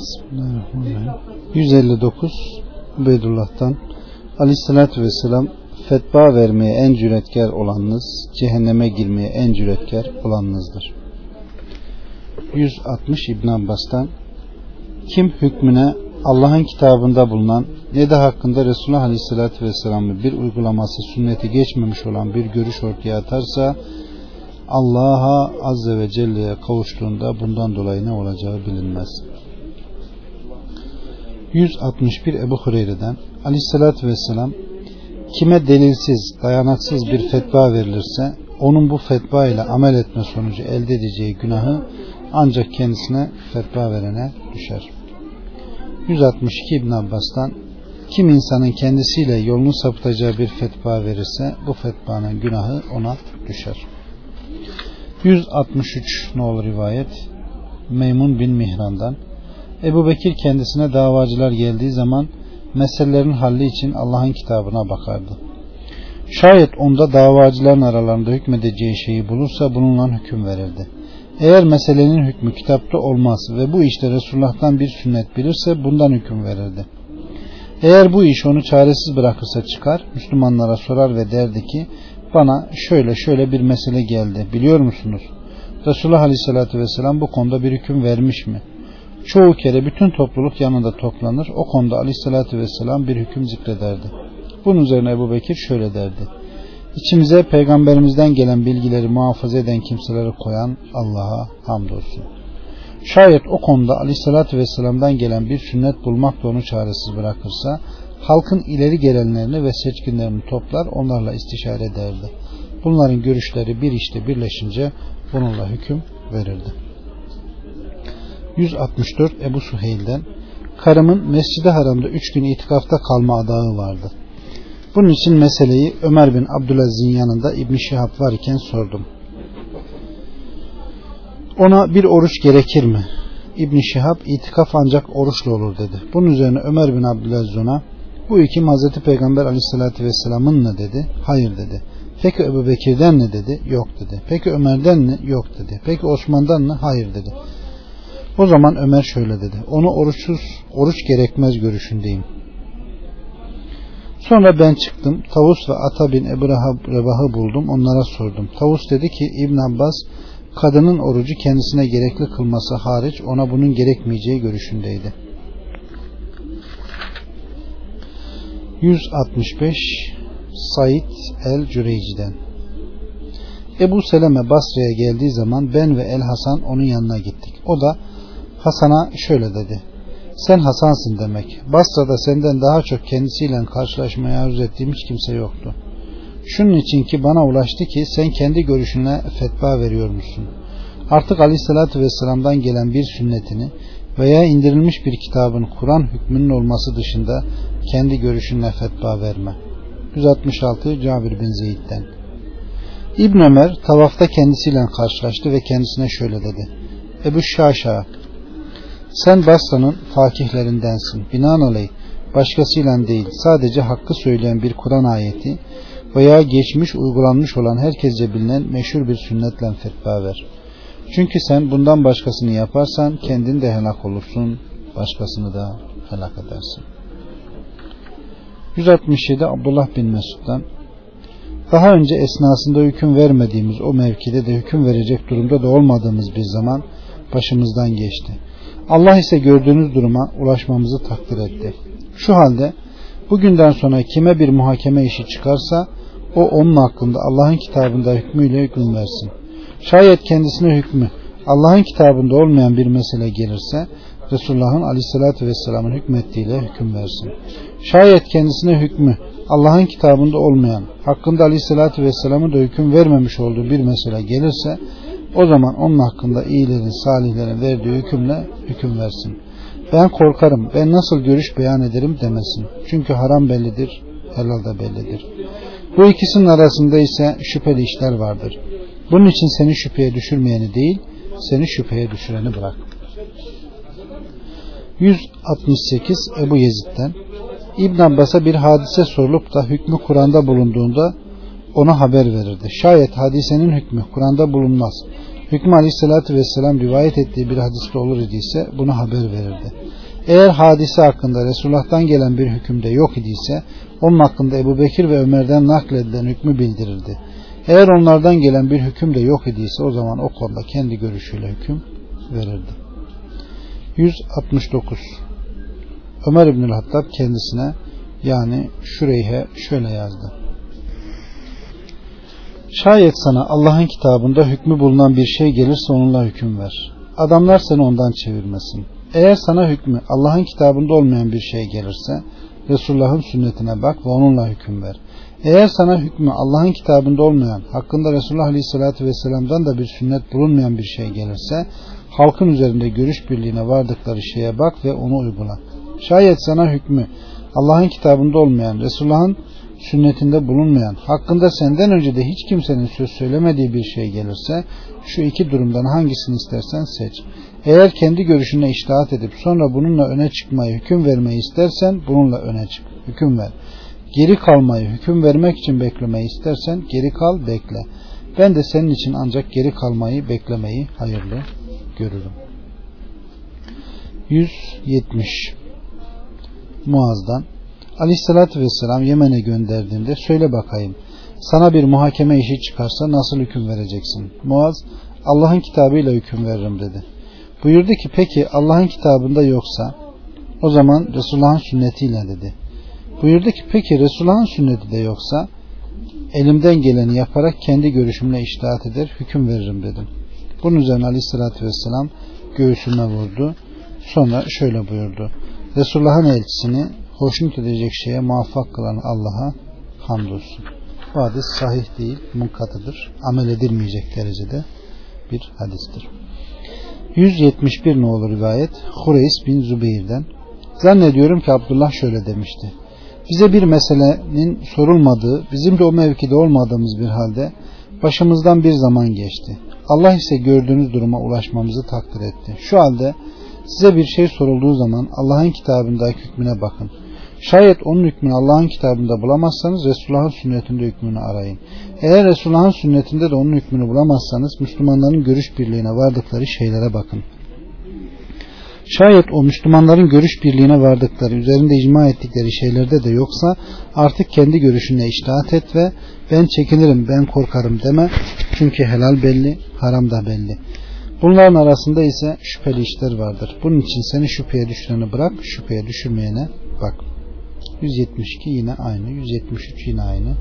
Bismillahirrahmanirrahim. 159 Ubeydullah'tan Aleyhisselatü Vesselam fetva vermeye en cüretkar olanınız, cehenneme girmeye en cüretkar olanınızdır. 160 İbn Abbas'tan kim hükmüne Allah'ın kitabında bulunan ne de hakkında Resulullah Aleyhisselatü Vesselam'ın bir uygulaması sünneti geçmemiş olan bir görüş ortaya atarsa Allah'a Azze ve Celle'ye kavuştuğunda bundan dolayı ne olacağı bilinmez. 161 Ebu Hureyre'den Aleyhisselatü Vesselam kime delilsiz, dayanaksız bir fetva verilirse onun bu fetva ile amel etme sonucu elde edeceği günahı ancak kendisine fetva verene düşer. 162 İbn Abbas'tan kim insanın kendisiyle yolunu sapıtacağı bir fetva verirse bu fetvanın günahı ona düşer. 163 ne olur rivayet Meymun bin Mihran'dan Ebu Bekir kendisine davacılar geldiği zaman meselelerin halli için Allah'ın kitabına bakardı. Şayet onda davacıların aralarında hükmedeceği şeyi bulursa bununla hüküm verirdi. Eğer meselenin hükmü kitapta olmaz ve bu işte Resulullah'tan bir sünnet bilirse bundan hüküm verirdi. Eğer bu iş onu çaresiz bırakırsa çıkar, Müslümanlara sorar ve derdi ki bana şöyle şöyle bir mesele geldi biliyor musunuz? Resulullah Aleyhisselatü Vesselam bu konuda bir hüküm vermiş mi? Çoğu kere bütün topluluk yanında toplanır. O konuda Aleyhisselatü Vesselam bir hüküm zikrederdi. Bunun üzerine Ebu Bekir şöyle derdi. İçimize peygamberimizden gelen bilgileri muhafaza eden kimseleri koyan Allah'a hamdolsun. Şayet o konuda Aleyhisselatü Vesselam'dan gelen bir sünnet bulmak da onu çaresiz bırakırsa halkın ileri gelenlerini ve seçkinlerini toplar onlarla istişare ederdi. Bunların görüşleri bir işte birleşince bununla hüküm verirdi. 164 Ebu Suheyl'den Karımın Mescid-i Haram'da üç gün itikafta kalma adağı vardı. Bunun için meseleyi Ömer bin Abdülaziz'in yanında İbn Şihab var iken sordum. Ona bir oruç gerekir mi? İbn Şihab itikaf ancak oruçlu olur dedi. Bunun üzerine Ömer bin Abdülaziz ona bu iki Hazreti Peygamber aleyhissalatü vesselamın ne dedi? Hayır dedi. Peki Ebu Bekir'den ne dedi? Yok dedi. Peki Ömer'den mi? Yok dedi. Peki Osman'dan mı? Hayır dedi. O zaman Ömer şöyle dedi. Onu oruçsuz, oruç gerekmez görüşündeyim. Sonra ben çıktım. Tavus ve Ata bin Ebu Rebah'ı buldum. Onlara sordum. Tavus dedi ki İbn Abbas kadının orucu kendisine gerekli kılması hariç ona bunun gerekmeyeceği görüşündeydi. 165 Said el Cüreyci'den Ebu Seleme Basra'ya geldiği zaman ben ve El Hasan onun yanına gittik. O da Hasan'a şöyle dedi. Sen Hasan'sın demek. Basra'da senden daha çok kendisiyle karşılaşmaya arzu ettiğim hiç kimse yoktu. Şunun için ki bana ulaştı ki sen kendi görüşüne fetva veriyor musun? Artık Aleyhisselatü Vesselam'dan gelen bir sünnetini veya indirilmiş bir kitabın Kur'an hükmünün olması dışında kendi görüşünle fetva verme. 166 Cabir bin Zeyd'den İbn Ömer tavafta kendisiyle karşılaştı ve kendisine şöyle dedi. Ebu Şaşa sen Basra'nın fakihlerindensin. Binaenaleyh başkasıyla değil sadece hakkı söyleyen bir Kur'an ayeti veya geçmiş uygulanmış olan herkesce bilinen meşhur bir sünnetle fetva ver. Çünkü sen bundan başkasını yaparsan kendin de helak olursun, başkasını da helak edersin. 167 Abdullah bin Mesud'dan daha önce esnasında hüküm vermediğimiz o mevkide de hüküm verecek durumda da olmadığımız bir zaman başımızdan geçti. Allah ise gördüğünüz duruma ulaşmamızı takdir etti. Şu halde bugünden sonra kime bir muhakeme işi çıkarsa o onun hakkında Allah'ın kitabında hükmüyle hüküm versin. Şayet kendisine hükmü Allah'ın kitabında olmayan bir mesele gelirse Resulullah'ın aleyhissalatü vesselamın hükmettiğiyle hüküm versin. Şayet kendisine hükmü Allah'ın kitabında olmayan, hakkında aleyhissalatü vesselamın da hüküm vermemiş olduğu bir mesele gelirse o zaman onun hakkında iyilerin, salihlerin verdiği hükümle hüküm versin. Ben korkarım, ben nasıl görüş beyan ederim demesin. Çünkü haram bellidir, helal da bellidir. Bu ikisinin arasında ise şüpheli işler vardır. Bunun için seni şüpheye düşürmeyeni değil, seni şüpheye düşüreni bırak. 168 Ebu Yezid'den İbn Abbas'a bir hadise sorulup da hükmü Kur'an'da bulunduğunda ona haber verirdi. Şayet hadisenin hükmü Kur'an'da bulunmaz Hükmü aleyhissalatü vesselam rivayet ettiği bir hadiste olur idiyse bunu haber verirdi. Eğer hadise hakkında Resulullah'tan gelen bir hükümde yok idiyse onun hakkında Ebu Bekir ve Ömer'den nakledilen hükmü bildirirdi. Eğer onlardan gelen bir hüküm de yok idiyse o zaman o konuda kendi görüşüyle hüküm verirdi. 169 Ömer İbnül Hattab kendisine yani Şureyhe şöyle yazdı. Şayet sana Allah'ın kitabında hükmü bulunan bir şey gelirse onunla hüküm ver. Adamlar seni ondan çevirmesin. Eğer sana hükmü Allah'ın kitabında olmayan bir şey gelirse Resulullah'ın sünnetine bak ve onunla hüküm ver. Eğer sana hükmü Allah'ın kitabında olmayan, hakkında Resulullah Aleyhisselatü Vesselam'dan da bir sünnet bulunmayan bir şey gelirse, halkın üzerinde görüş birliğine vardıkları şeye bak ve onu uygula. Şayet sana hükmü Allah'ın kitabında olmayan, Resulullah'ın sünnetinde bulunmayan, hakkında senden önce de hiç kimsenin söz söylemediği bir şey gelirse, şu iki durumdan hangisini istersen seç. Eğer kendi görüşüne iştahat edip sonra bununla öne çıkmayı, hüküm vermeyi istersen bununla öne çık, hüküm ver. Geri kalmayı, hüküm vermek için beklemeyi istersen geri kal, bekle. Ben de senin için ancak geri kalmayı, beklemeyi hayırlı görürüm. 170 Muaz'dan Aleyhissalatü Vesselam Yemen'e gönderdiğinde söyle bakayım sana bir muhakeme işi çıkarsa nasıl hüküm vereceksin? Muaz Allah'ın kitabıyla hüküm veririm dedi. Buyurdu ki peki Allah'ın kitabında yoksa o zaman Resulullah'ın sünnetiyle dedi. Buyurdu ki peki Resulullah'ın sünneti de yoksa elimden geleni yaparak kendi görüşümle iştahat eder hüküm veririm dedim. Bunun üzerine aleyhissalatü vesselam göğsüme vurdu. Sonra şöyle buyurdu. Resulullah'ın elçisini hoşnut edecek şeye muvaffak kılan Allah'a hamdolsun. Bu hadis sahih değil, munkatıdır. Amel edilmeyecek derecede bir hadistir. 171 ne olur rivayet? Hureys bin Zübeyir'den. Zannediyorum ki Abdullah şöyle demişti. Bize bir meselenin sorulmadığı, bizim de o mevkide olmadığımız bir halde başımızdan bir zaman geçti. Allah ise gördüğünüz duruma ulaşmamızı takdir etti. Şu halde size bir şey sorulduğu zaman Allah'ın kitabındaki hükmüne bakın. Şayet onun hükmünü Allah'ın kitabında bulamazsanız Resulullah'ın sünnetinde hükmünü arayın. Eğer Resulullah'ın sünnetinde de onun hükmünü bulamazsanız Müslümanların görüş birliğine vardıkları şeylere bakın. Şayet o Müslümanların görüş birliğine vardıkları, üzerinde icma ettikleri şeylerde de yoksa artık kendi görüşüne iştahat et ve ben çekinirim, ben korkarım deme. Çünkü helal belli, haram da belli. Bunların arasında ise şüpheli işler vardır. Bunun için seni şüpheye düşüreni bırak, şüpheye düşürmeyene bak. 172 yine aynı, 173 yine aynı.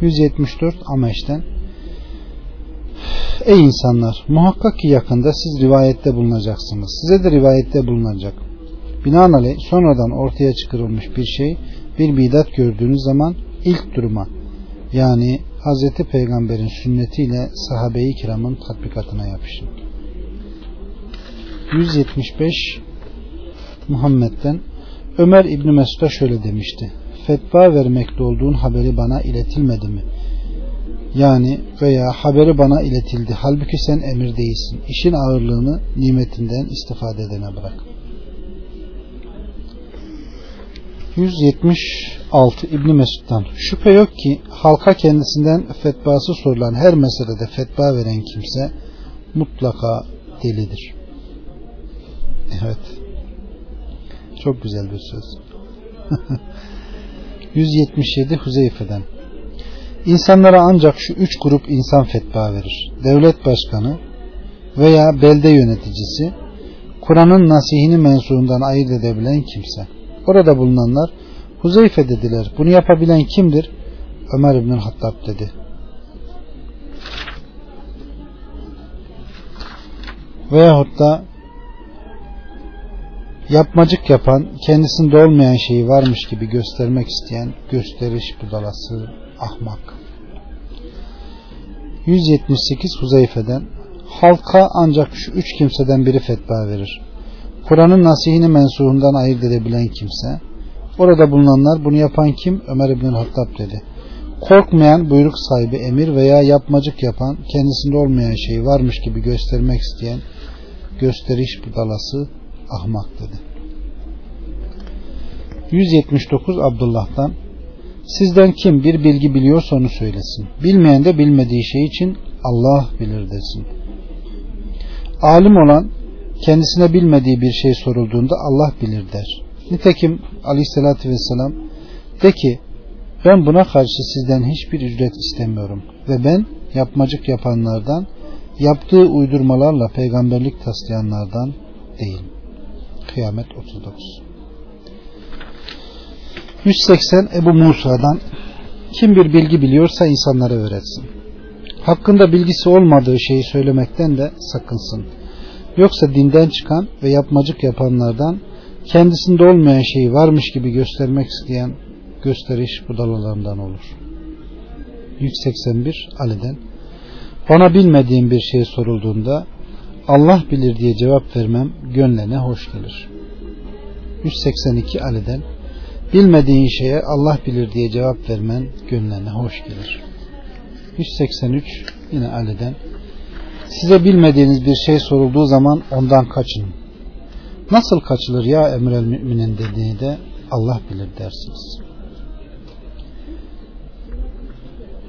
174 Ameş'ten Ey insanlar muhakkak ki yakında siz rivayette bulunacaksınız. Size de rivayette bulunacak. Binaenaleyh sonradan ortaya çıkarılmış bir şey bir bidat gördüğünüz zaman ilk duruma yani Hz. Peygamber'in sünnetiyle sahabe-i kiramın tatbikatına yapışın. 175 Muhammed'den Ömer İbni Mesud'a şöyle demişti. Fetva vermekte olduğun haberi bana iletilmedi mi? Yani veya haberi bana iletildi. Halbuki sen emir değilsin. İşin ağırlığını nimetinden istifade edene bırak. 176 İbni Mesud'dan Şüphe yok ki halka kendisinden fetvası sorulan her meselede fetva veren kimse mutlaka delidir. Evet. Çok güzel bir söz. 177 Huzeyfe'den İnsanlara ancak şu üç grup insan fetva verir. Devlet başkanı veya belde yöneticisi, Kur'an'ın nasihini mensuğundan ayırt edebilen kimse. Orada bulunanlar Huzeyfe dediler. Bunu yapabilen kimdir? Ömer İbn Hattab dedi. Veyahut da yapmacık yapan, kendisinde olmayan şeyi varmış gibi göstermek isteyen gösteriş budalası ahmak. 178 Huzeyfe'den halka ancak şu üç kimseden biri fetva verir. Kur'an'ın nasihini mensuğundan ayırt edebilen kimse. Orada bulunanlar bunu yapan kim? Ömer İbn Hattab dedi. Korkmayan buyruk sahibi emir veya yapmacık yapan kendisinde olmayan şey varmış gibi göstermek isteyen gösteriş budalası ahmak dedi. 179 Abdullah'tan Sizden kim bir bilgi biliyorsa onu söylesin. Bilmeyen de bilmediği şey için Allah bilir desin. Alim olan kendisine bilmediği bir şey sorulduğunda Allah bilir der. Nitekim aleyhissalatü vesselam de ki ben buna karşı sizden hiçbir ücret istemiyorum ve ben yapmacık yapanlardan yaptığı uydurmalarla peygamberlik taslayanlardan değilim. Kıyamet 39 180 Ebu Musa'dan kim bir bilgi biliyorsa insanlara öğretsin. Hakkında bilgisi olmadığı şeyi söylemekten de sakınsın. Yoksa dinden çıkan ve yapmacık yapanlardan kendisinde olmayan şeyi varmış gibi göstermek isteyen gösteriş budalalarından olur. 181 Ali'den Bana bilmediğim bir şey sorulduğunda Allah bilir diye cevap vermem gönlene hoş gelir. 182 Ali'den Bilmediğin şeye Allah bilir diye cevap vermen gönlüne hoş gelir. 183 yine Ali'den Size bilmediğiniz bir şey sorulduğu zaman ondan kaçın. Nasıl kaçılır ya emir el müminin dediğini de Allah bilir dersiniz.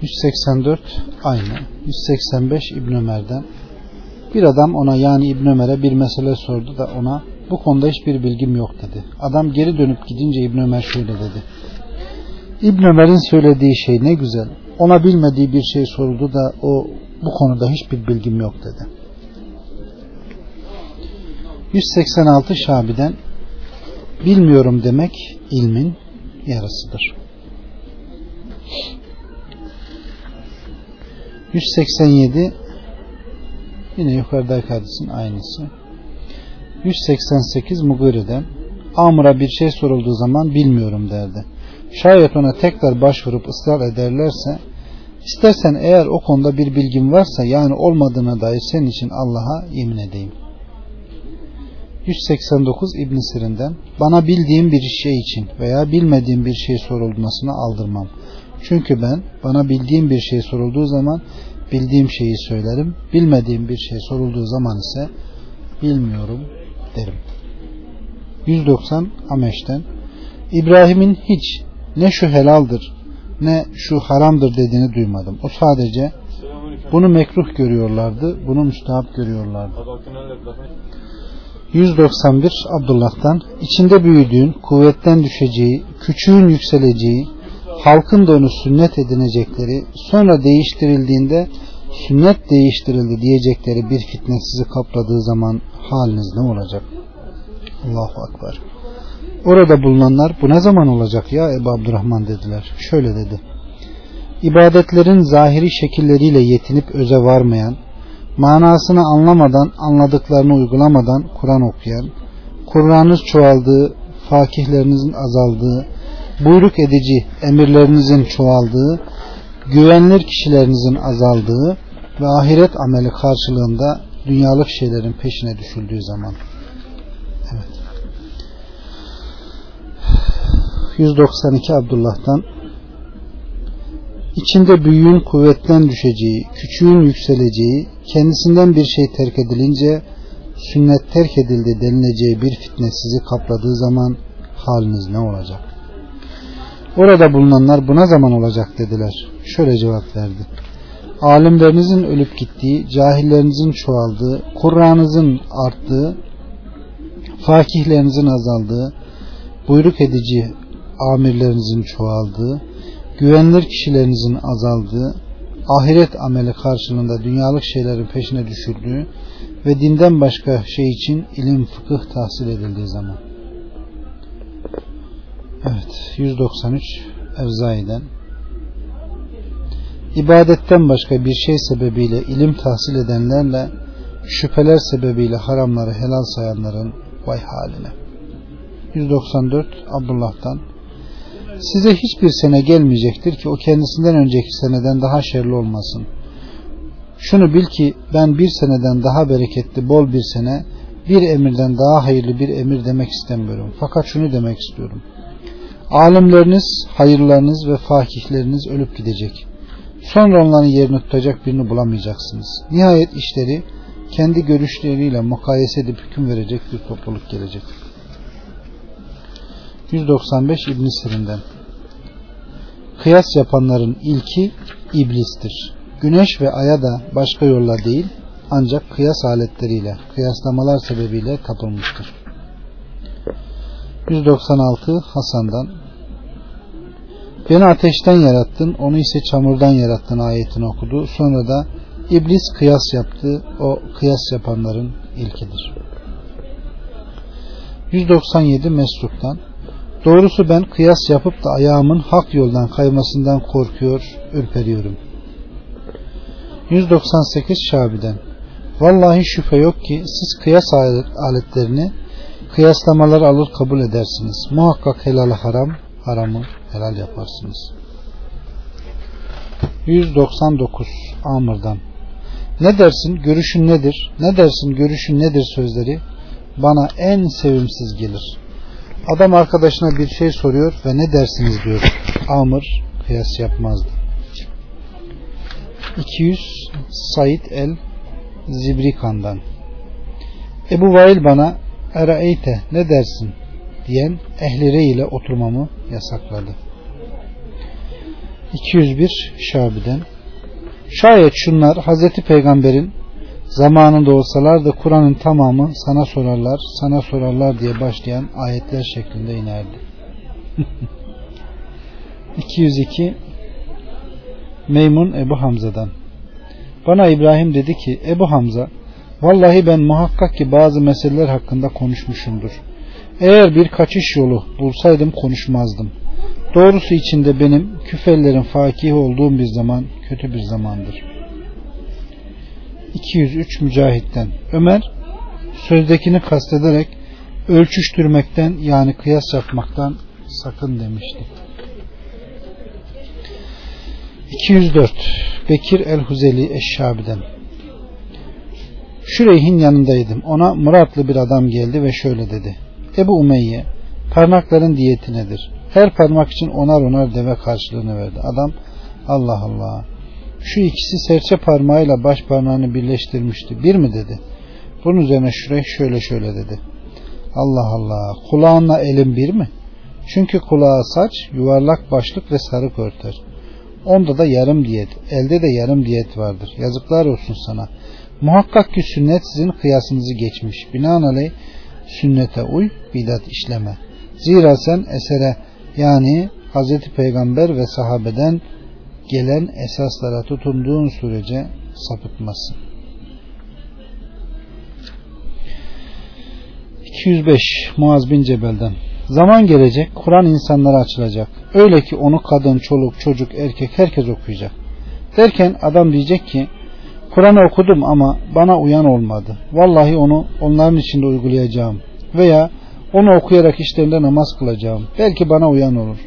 184 aynı. 185 İbn Ömer'den bir adam ona yani İbn Ömer'e bir mesele sordu da ona bu konuda hiçbir bilgim yok dedi. Adam geri dönüp gidince İbn Ömer şöyle dedi. İbn Ömer'in söylediği şey ne güzel. Ona bilmediği bir şey soruldu da o bu konuda hiçbir bilgim yok dedi. 186 Şabi'den bilmiyorum demek ilmin yarısıdır. 187 yine yukarıdaki hadisin aynısı. 188 Mugiri'den Amr'a bir şey sorulduğu zaman bilmiyorum derdi. Şayet ona tekrar başvurup ısrar ederlerse istersen eğer o konuda bir bilgin varsa yani olmadığına dair senin için Allah'a yemin edeyim. 189 İbn Sirin'den bana bildiğim bir şey için veya bilmediğim bir şey sorulmasına aldırmam. Çünkü ben bana bildiğim bir şey sorulduğu zaman bildiğim şeyi söylerim. Bilmediğim bir şey sorulduğu zaman ise bilmiyorum derim. 190 Ameş'ten İbrahim'in hiç ne şu helaldir ne şu haramdır dediğini duymadım. O sadece bunu mekruh görüyorlardı, bunu müstahap görüyorlardı. 191 Abdullah'tan içinde büyüdüğün, kuvvetten düşeceği, küçüğün yükseleceği, halkın da onu sünnet edinecekleri, sonra değiştirildiğinde sünnet değiştirildi diyecekleri bir fitne sizi kapladığı zaman haliniz ne olacak? Allahu Akbar. Orada bulunanlar bu ne zaman olacak ya Ebu Abdurrahman dediler. Şöyle dedi. İbadetlerin zahiri şekilleriyle yetinip öze varmayan, manasını anlamadan, anladıklarını uygulamadan Kur'an okuyan, Kur'an'ınız çoğaldığı, fakihlerinizin azaldığı, buyruk edici emirlerinizin çoğaldığı, güvenilir kişilerinizin azaldığı ve ahiret ameli karşılığında dünyalık şeylerin peşine düşüldüğü zaman. Evet. 192 Abdullah'tan içinde büyüğün kuvvetten düşeceği, küçüğün yükseleceği, kendisinden bir şey terk edilince sünnet terk edildi denileceği bir fitne sizi kapladığı zaman haliniz ne olacak? Orada bulunanlar buna zaman olacak dediler. Şöyle cevap verdi. Alimlerinizin ölüp gittiği, cahillerinizin çoğaldığı, Kur'an'ınızın arttığı, fakihlerinizin azaldığı, buyruk edici amirlerinizin çoğaldığı, güvenilir kişilerinizin azaldığı, ahiret ameli karşılığında dünyalık şeylerin peşine düşürdüğü ve dinden başka şey için ilim fıkıh tahsil edildiği zaman. Evet 193 Evzai'den İbadetten başka bir şey sebebiyle ilim tahsil edenlerle şüpheler sebebiyle haramları helal sayanların vay haline. 194 Abdullah'tan Size hiçbir sene gelmeyecektir ki o kendisinden önceki seneden daha şerli olmasın. Şunu bil ki ben bir seneden daha bereketli bol bir sene bir emirden daha hayırlı bir emir demek istemiyorum. Fakat şunu demek istiyorum. Alimleriniz, hayırlarınız ve fakihleriniz ölüp gidecek. Sonra onların yerini tutacak birini bulamayacaksınız. Nihayet işleri kendi görüşleriyle mukayese edip hüküm verecek bir topluluk gelecek. 195 İbn Sirin'den Kıyas yapanların ilki iblistir. Güneş ve aya da başka yolla değil ancak kıyas aletleriyle, kıyaslamalar sebebiyle tapılmıştır. 196 Hasan'dan Beni ateşten yarattın, onu ise çamurdan yarattın ayetini okudu. Sonra da İblis kıyas yaptı, o kıyas yapanların ilkidir. 197 Mesruk'tan Doğrusu ben kıyas yapıp da ayağımın hak yoldan kaymasından korkuyor, ürperiyorum. 198 Şabi'den Vallahi şüphe yok ki siz kıyas aletlerini kıyaslamalar alır kabul edersiniz. Muhakkak helalı haram, haramı helal yaparsınız. 199 Amr'dan Ne dersin görüşün nedir? Ne dersin görüşün nedir sözleri bana en sevimsiz gelir. Adam arkadaşına bir şey soruyor ve ne dersiniz diyor. Amr kıyas yapmazdı. 200 Said el Zibrikan'dan Ebu Vail bana Eraeyte ne dersin diyen ehlire ile oturmamı yasakladı. 201 Şabi'den Şayet şunlar Hazreti Peygamber'in zamanında olsalar da Kur'an'ın tamamı sana sorarlar, sana sorarlar diye başlayan ayetler şeklinde inerdi. 202 Meymun Ebu Hamza'dan Bana İbrahim dedi ki Ebu Hamza vallahi ben muhakkak ki bazı meseleler hakkında konuşmuşumdur. Eğer bir kaçış yolu bulsaydım konuşmazdım. Doğrusu içinde benim küfellerin fakih olduğum bir zaman kötü bir zamandır. 203 Mücahit'ten Ömer sözdekini kastederek ölçüştürmekten yani kıyas yapmaktan sakın demişti. 204 Bekir el-Huzeli Eşşabi'den Şüreyh'in yanındaydım. Ona Muratlı bir adam geldi ve şöyle dedi. Ebu Umeyye parmakların diyeti nedir? Her parmak için onar onar deve karşılığını verdi. Adam Allah Allah şu ikisi serçe parmağıyla baş parmağını birleştirmişti. Bir mi dedi. Bunun üzerine Şüreyh şöyle şöyle dedi. Allah Allah kulağınla elin bir mi? Çünkü kulağa saç, yuvarlak başlık ve sarık örter. Onda da yarım diyet, elde de yarım diyet vardır. Yazıklar olsun sana. Muhakkak ki sünnet sizin kıyasınızı geçmiş. Binaenaleyh sünnete uy, bidat işleme. Zira sen esere yani Hz. Peygamber ve sahabeden gelen esaslara tutunduğun sürece sapıtmasın. 205 Muaz bin Cebel'den Zaman gelecek Kur'an insanlara açılacak. Öyle ki onu kadın, çoluk, çocuk, erkek herkes okuyacak. Derken adam diyecek ki Kur'an'ı okudum ama bana uyan olmadı. Vallahi onu onların içinde uygulayacağım. Veya onu okuyarak işlerinde namaz kılacağım. Belki bana uyan olur.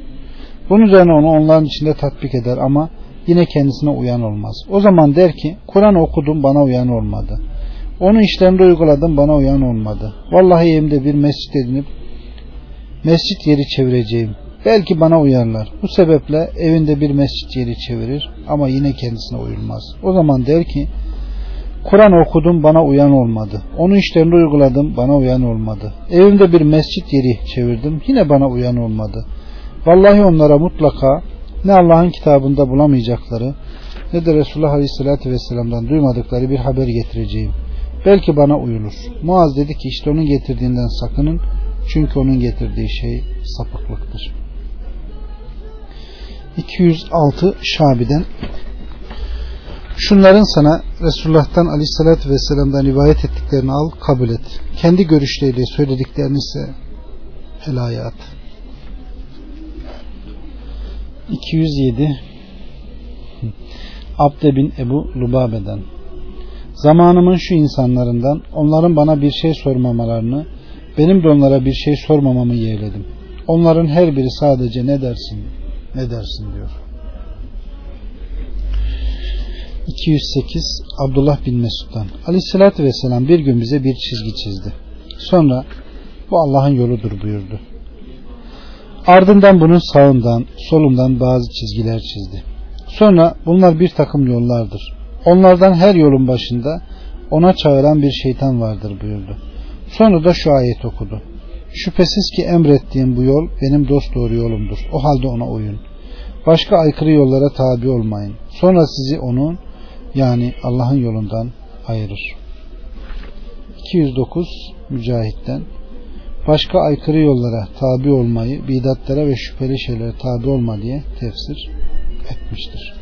Bunun üzerine onu onların içinde tatbik eder ama yine kendisine uyan olmaz. O zaman der ki Kur'an okudum bana uyan olmadı. Onu işlerinde uyguladım bana uyan olmadı. Vallahi evimde bir mescit edinip mescit yeri çevireceğim. Belki bana uyarlar. Bu sebeple evinde bir mescit yeri çevirir ama yine kendisine uyulmaz. O zaman der ki Kur'an okudum bana uyan olmadı. Onu işlerinde uyguladım bana uyan olmadı. Evimde bir mescit yeri çevirdim yine bana uyan olmadı. Vallahi onlara mutlaka ne Allah'ın kitabında bulamayacakları ne de Resulullah Aleyhisselatü Vesselam'dan duymadıkları bir haber getireceğim. Belki bana uyulur. Muaz dedi ki işte onun getirdiğinden sakının çünkü onun getirdiği şey sapıklıktır. 206 Şabi'den Şunların sana Resulullah'tan Aleyhisselatü Vesselam'dan rivayet ettiklerini al, kabul et. Kendi görüşleriyle söylediklerini ise helaya at. 207 Abde bin Ebu Lubabe'den Zamanımın şu insanlarından onların bana bir şey sormamalarını benim de onlara bir şey sormamamı yeğledim. Onların her biri sadece ne dersin ne dersin diyor. 208 Abdullah bin Mesud'dan Aleyhisselatü Vesselam bir gün bize bir çizgi çizdi. Sonra bu Allah'ın yoludur buyurdu. Ardından bunun sağından, solundan bazı çizgiler çizdi. Sonra bunlar bir takım yollardır. Onlardan her yolun başında ona çağıran bir şeytan vardır buyurdu. Sonra da şu ayet okudu. Şüphesiz ki emrettiğim bu yol benim dost doğru yolumdur. O halde ona uyun. Başka aykırı yollara tabi olmayın. Sonra sizi onun yani Allah'ın yolundan ayırır. 209 Mücahit'ten başka aykırı yollara tabi olmayı, bidatlara ve şüpheli şeylere tabi olma diye tefsir etmiştir.